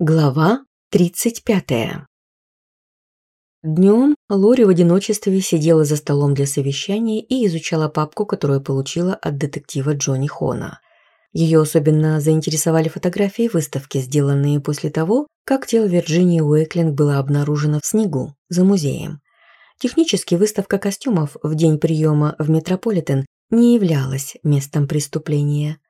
Глава 35. Днем Лори в одиночестве сидела за столом для совещаний и изучала папку, которую получила от детектива Джонни Хона. Ее особенно заинтересовали фотографии выставки, сделанные после того, как тело Вирджинии Уэклинг было обнаружено в снегу, за музеем. Технически выставка костюмов в день приема в Метрополитен не являлась местом преступления.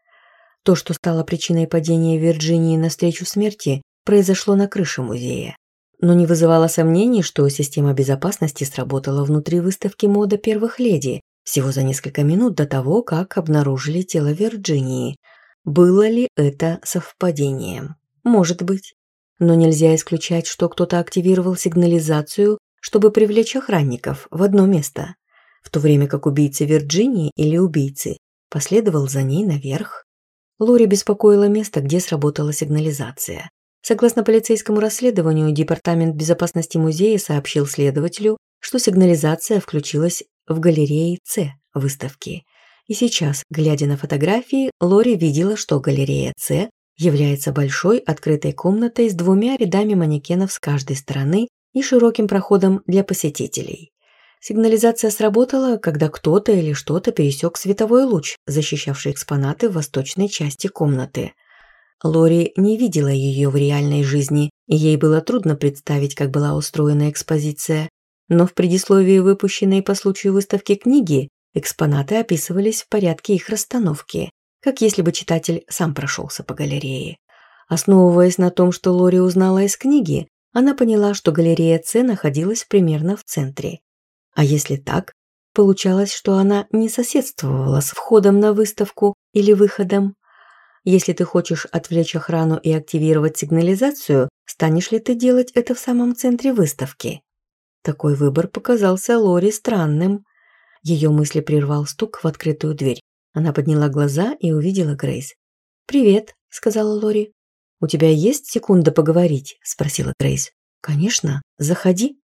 То, что стало причиной падения Вирджинии навстречу смерти, произошло на крыше музея. Но не вызывало сомнений, что система безопасности сработала внутри выставки мода первых леди, всего за несколько минут до того, как обнаружили тело Вирджинии. Было ли это совпадением? Может быть. Но нельзя исключать, что кто-то активировал сигнализацию, чтобы привлечь охранников в одно место, в то время как убийца Вирджинии или убийцы последовал за ней наверх. Лори беспокоило место, где сработала сигнализация. Согласно полицейскому расследованию, Департамент безопасности музея сообщил следователю, что сигнализация включилась в галерее «С» выставки. И сейчас, глядя на фотографии, Лори видела, что галерея «С» является большой открытой комнатой с двумя рядами манекенов с каждой стороны и широким проходом для посетителей. Сигнализация сработала, когда кто-то или что-то пересек световой луч, защищавший экспонаты в восточной части комнаты. Лори не видела ее в реальной жизни, и ей было трудно представить, как была устроена экспозиция. Но в предисловии, выпущенной по случаю выставки книги, экспонаты описывались в порядке их расстановки, как если бы читатель сам прошелся по галерее. Основываясь на том, что Лори узнала из книги, она поняла, что галерея С находилась примерно в центре. А если так, получалось, что она не соседствовала с входом на выставку или выходом, если ты хочешь отвлечь охрану и активировать сигнализацию, станешь ли ты делать это в самом центре выставки? Такой выбор показался Лори странным. Ее мысли прервал стук в открытую дверь. Она подняла глаза и увидела Грейс. «Привет», – сказала Лори. «У тебя есть секунда поговорить?» – спросила Грейс. «Конечно, заходи».